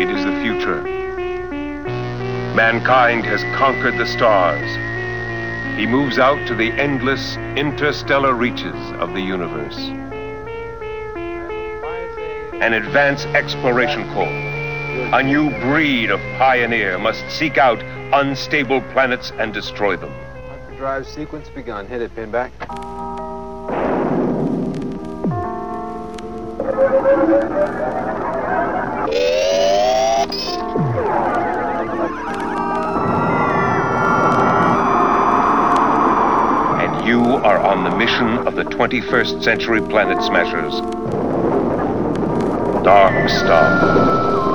It is the future. Mankind has conquered the stars. He moves out to the endless interstellar reaches of the universe. An advanced exploration corps, a new breed of pioneer, must seek out unstable planets and destroy them. Drive sequence begun. Hit it, Pinback. Are on the mission of the 21st century planet smashers. Dark Star.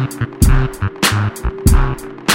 Thank you.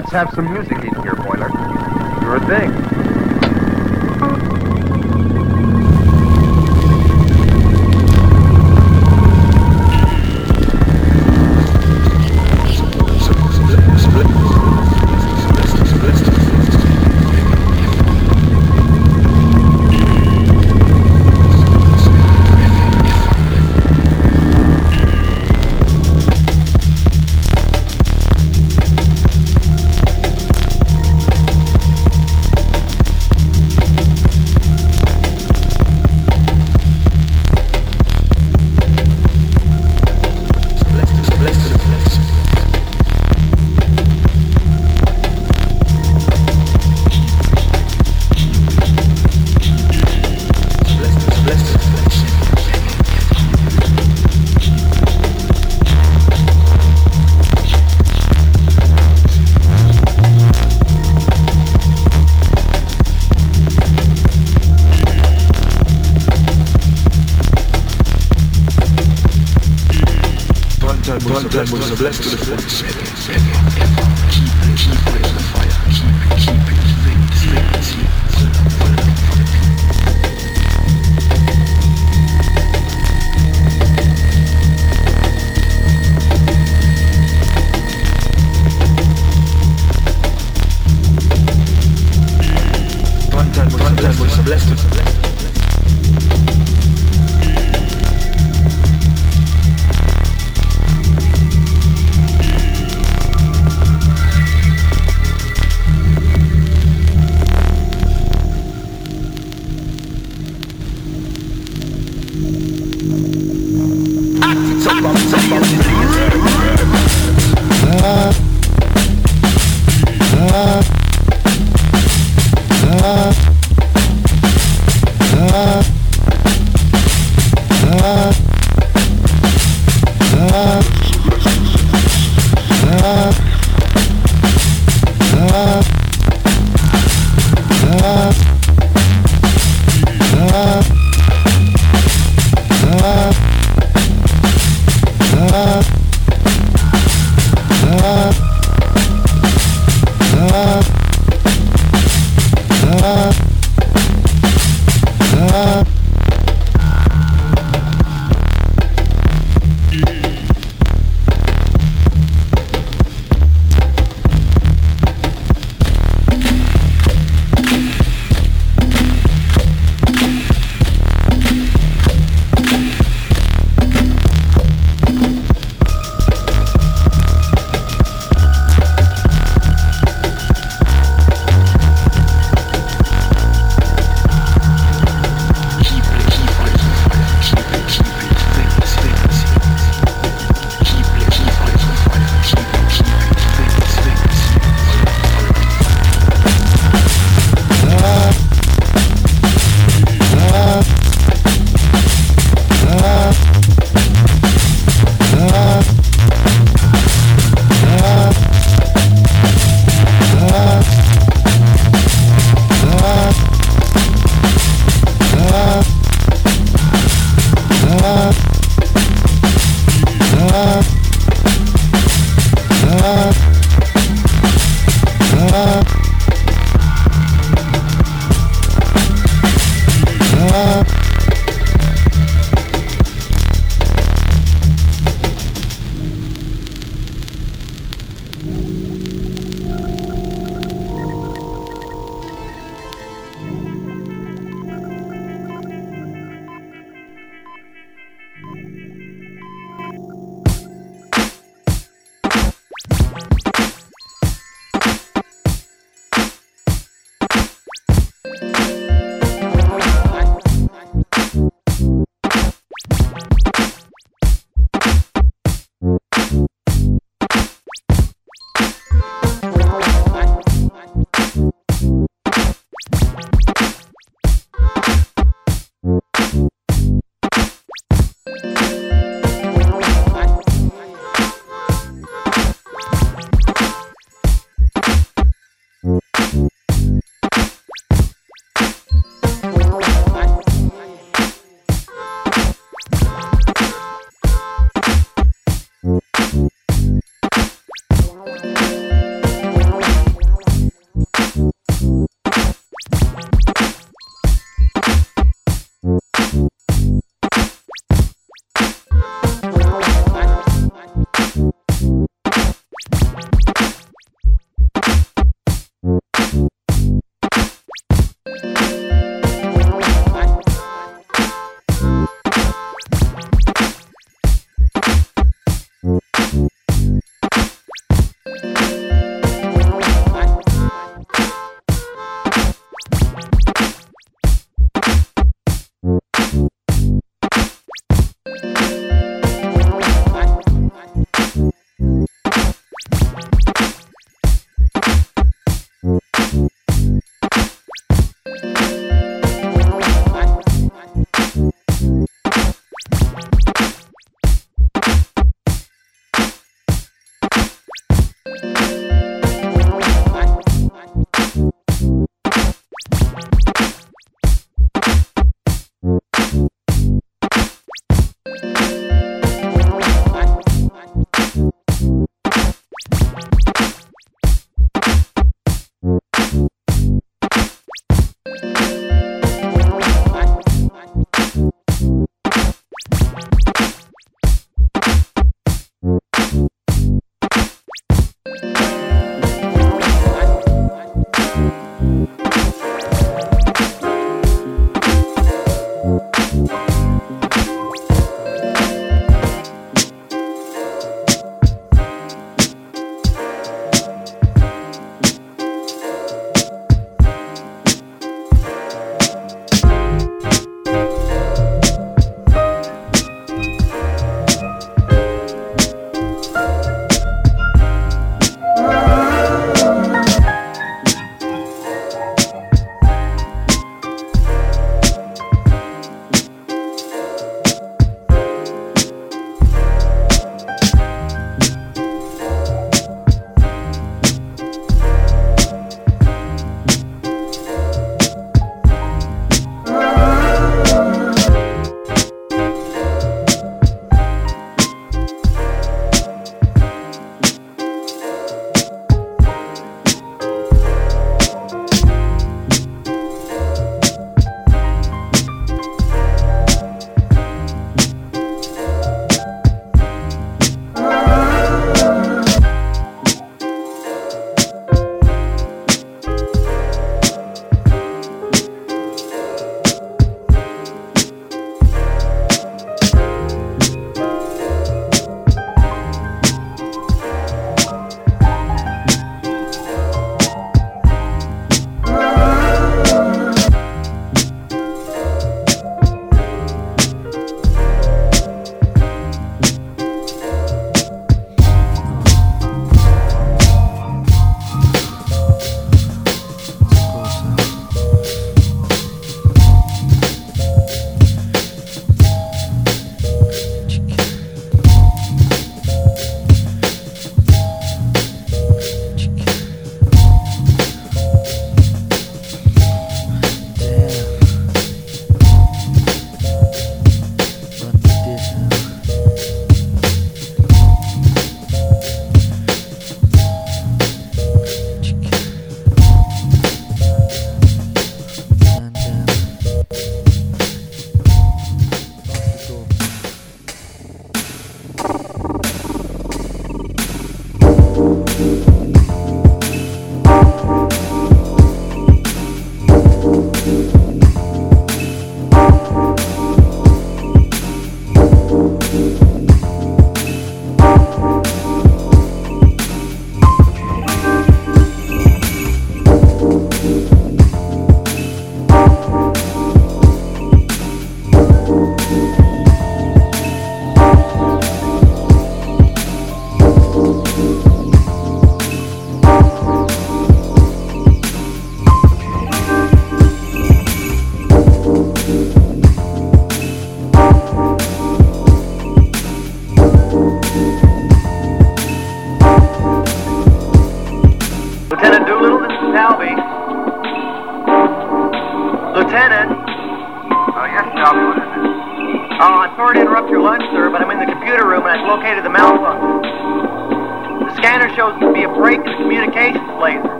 Let's have some music in here, Boiler. You're a thing. blessed with a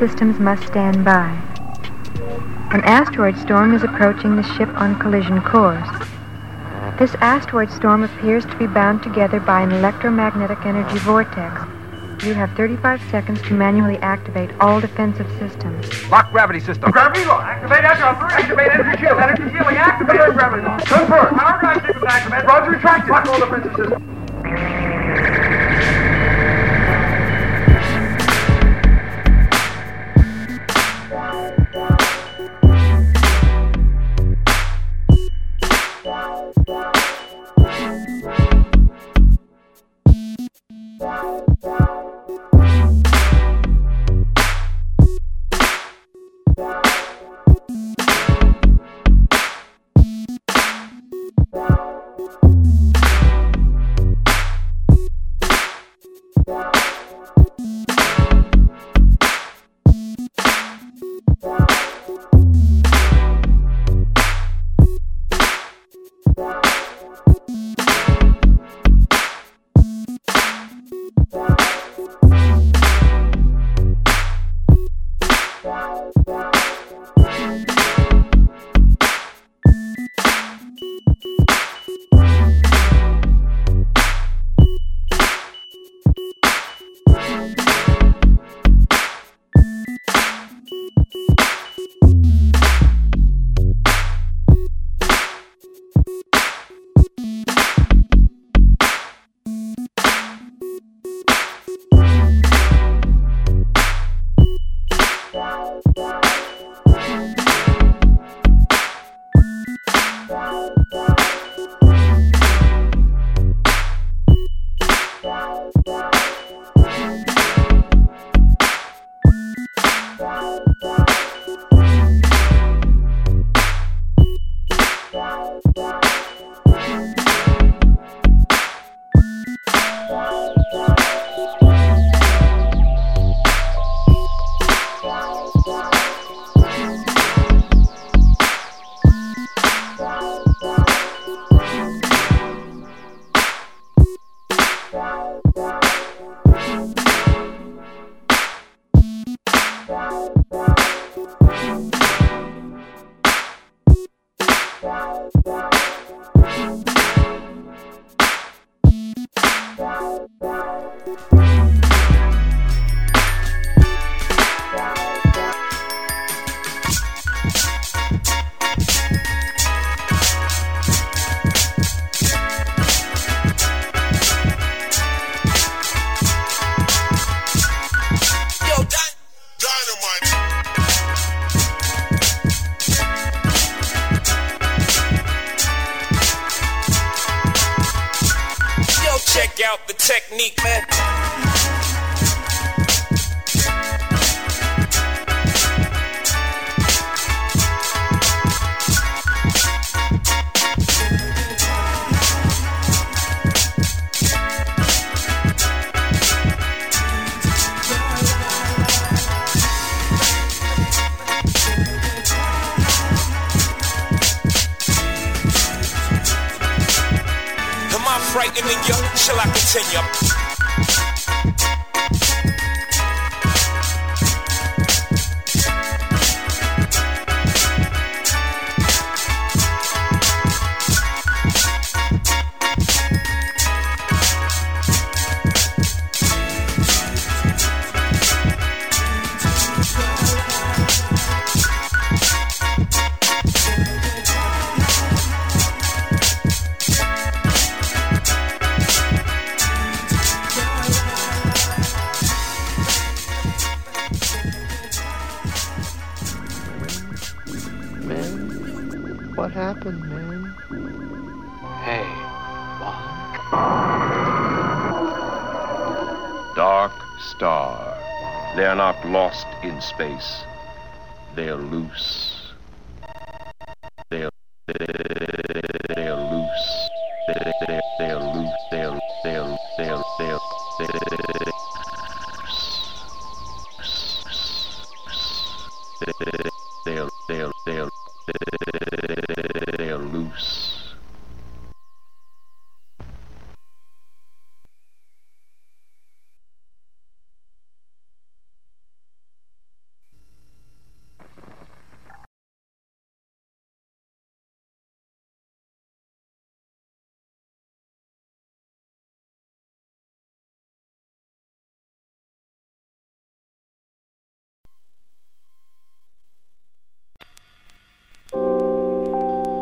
systems must stand by. An asteroid storm is approaching the ship on collision course. This asteroid storm appears to be bound together by an electromagnetic energy vortex. You have 35 seconds to manually activate all defensive systems. Lock gravity system. Gravity lock. Activate after Activate energy shield. Energy shielding. Activate gravity lock. Confirm. Power drive system activate. Roger retracted. Lock all defensive systems.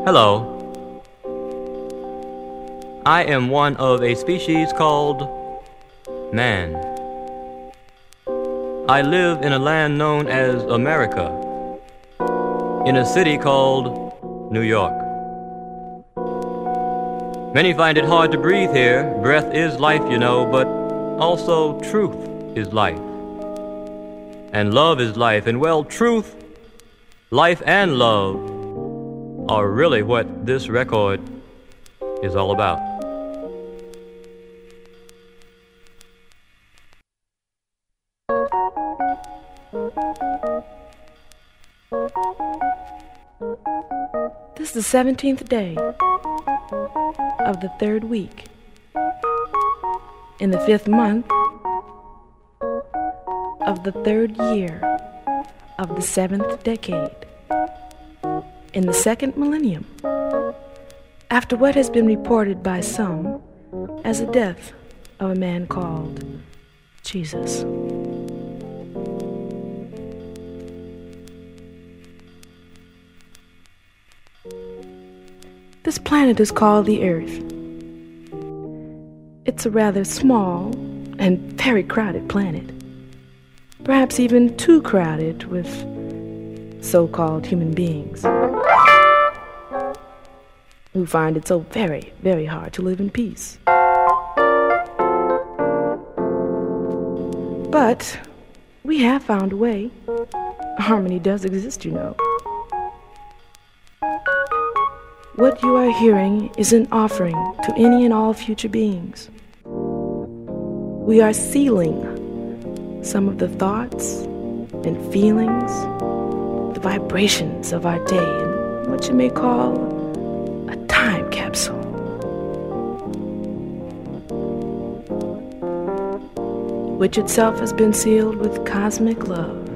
Hello. I am one of a species called man. I live in a land known as America, in a city called New York. Many find it hard to breathe here. Breath is life, you know, but also truth is life. And love is life. And well, truth, life, and love are really what this record is all about. This is the 17th day of the third week in the fifth month of the third year of the seventh decade in the second millennium after what has been reported by some as the death of a man called Jesus. This planet is called the Earth. It's a rather small and very crowded planet, perhaps even too crowded with so called human beings who find it so very, very hard to live in peace. But we have found a way. Harmony does exist, you know. What you are hearing is an offering to any and all future beings. We are sealing some of the thoughts and feelings, the vibrations of our day in what you may call time capsule. Which itself has been sealed with cosmic love.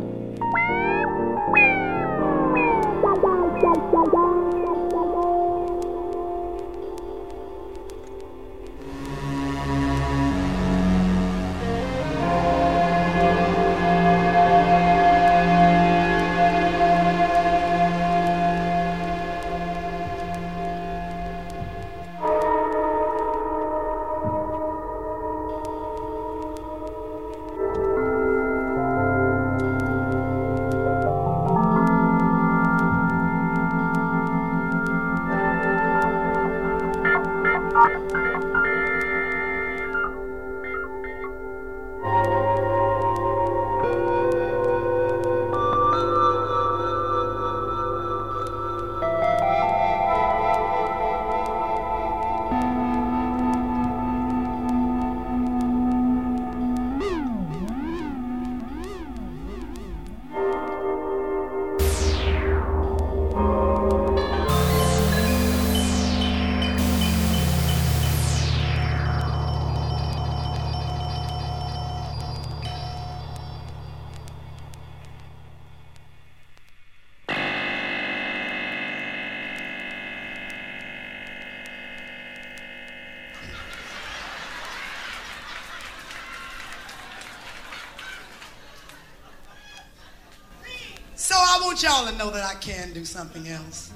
Y'all to know that I can do something else.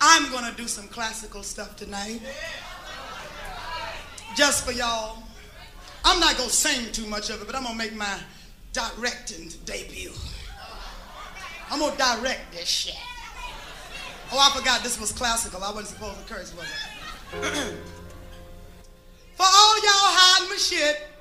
I'm going to do some classical stuff tonight. Just for y'all. I'm not going to sing too much of it, but I'm going to make my directing debut. I'm going to direct this shit. Oh, I forgot this was classical. I wasn't supposed to curse, was I? For all y'all hiding my shit.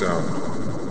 Sound.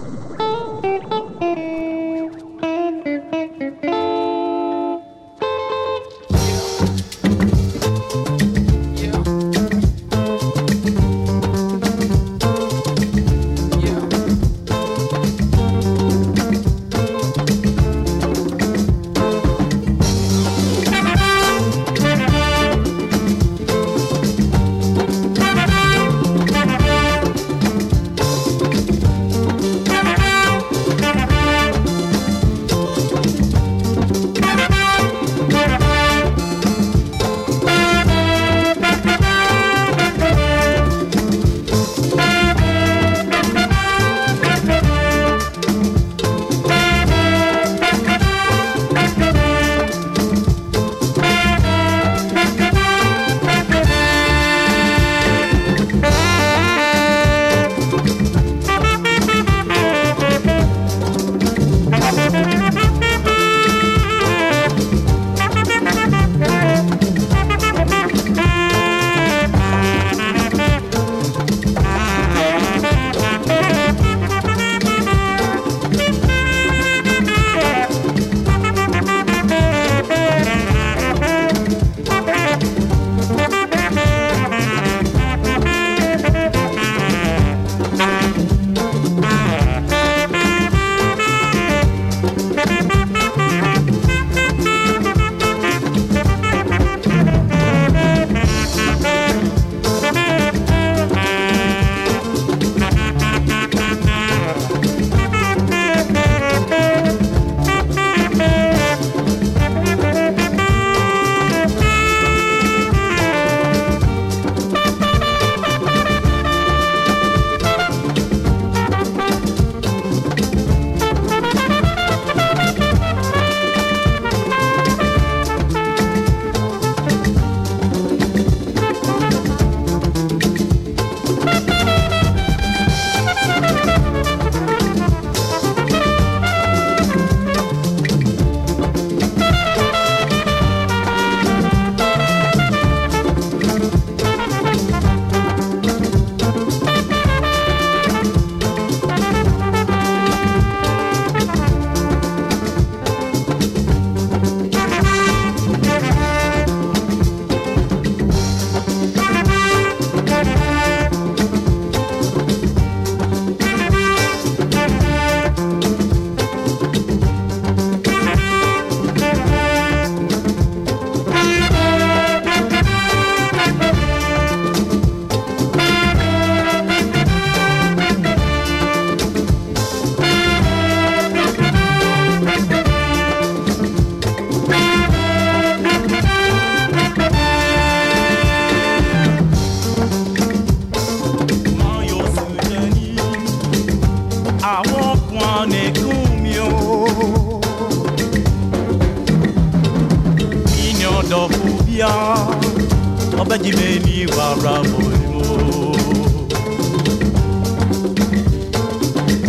jimeni wara molimo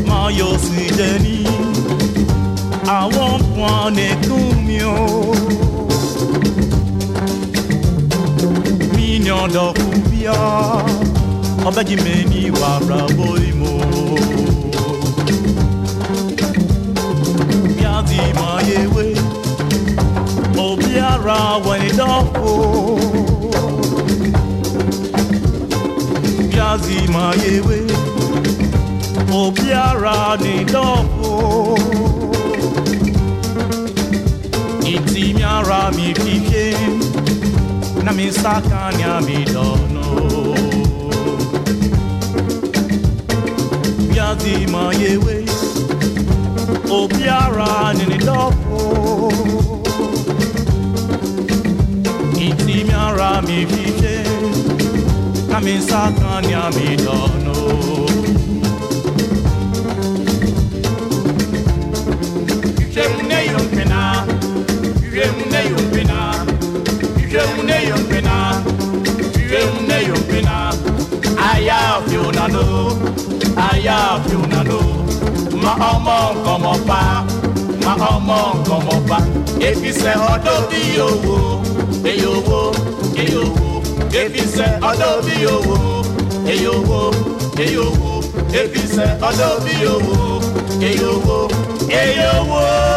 mayo sijeni àwọn kan nìkún mi o mi ni ọdọ kú bí ọ ọbẹ jimeni wara molimo. Mayewe, Obiara when it all. Miadi mayewe obiara ni dɔko ìtì miara mi fífé na mi sakanya mi dɔno miadi mayewe obiara ni dɔko. Iti mi ara mi fiche Na mi sakanya mi dono Fiche mune yompena Fiche mune yompena Fiche mune yompena Fiche mune yompena. Aya fiona no Aya fiona no Ma ọmọ mọ̀ pa Ma ọmọ mọ̀ pa. Efisẹ́ ọdún bí owó eyowo eyowo efisẹ ọdọ mi owó eyi owó eyi owó efisẹ ọdọ mi owó eyi owó eyi owó.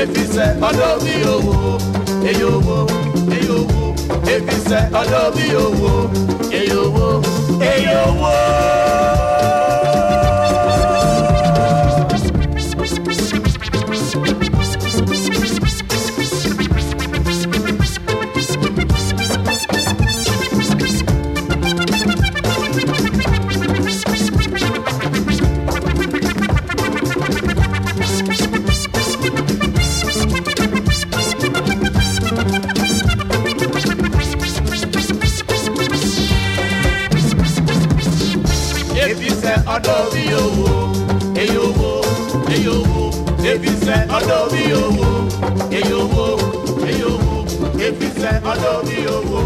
efisẹ ọdọ mi owó eyo owó eyo owó efisẹ ọdọ mi owó eyo owó eyo owó. ọdún bí owó èyí owó èyí owó èfisẹ́ ọdún bí owó.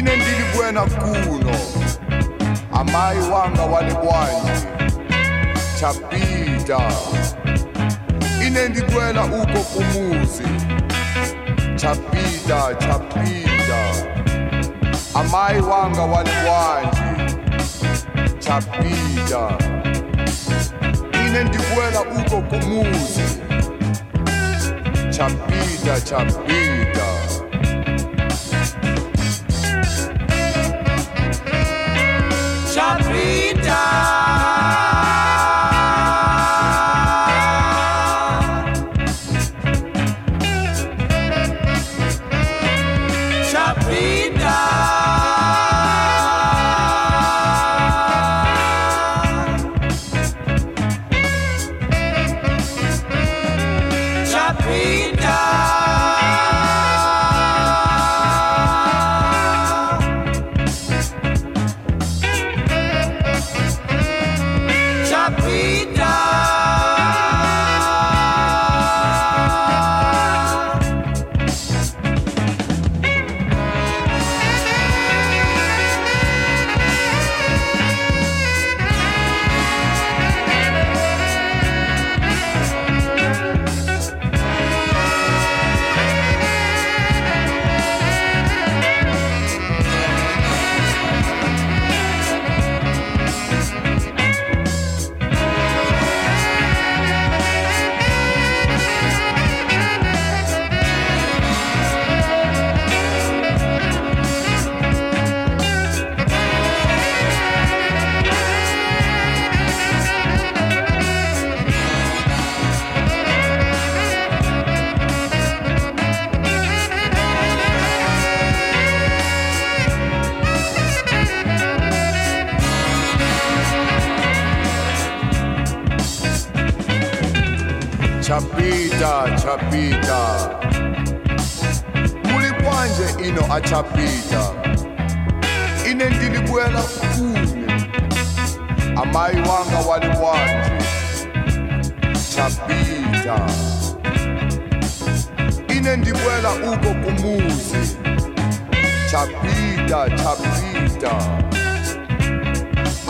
Ine ndili kuno. Amayi wanga wali bwanje chapita ine ndibwela uko kumuzi. Chapita chapita amayi wanga wali bwanje chapita ine ndibwela uko kumuzi. Chapita chapita Chapita. Chapita. Muli bwanje ino achapita ine ndilibwela kune amayi wanga walipwanje chapita. Ine ndibwela uko kumuzi chapita chapita.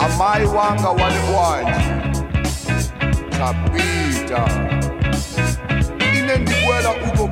Amayi wanga wali bwanje chapita ine ndibwela uko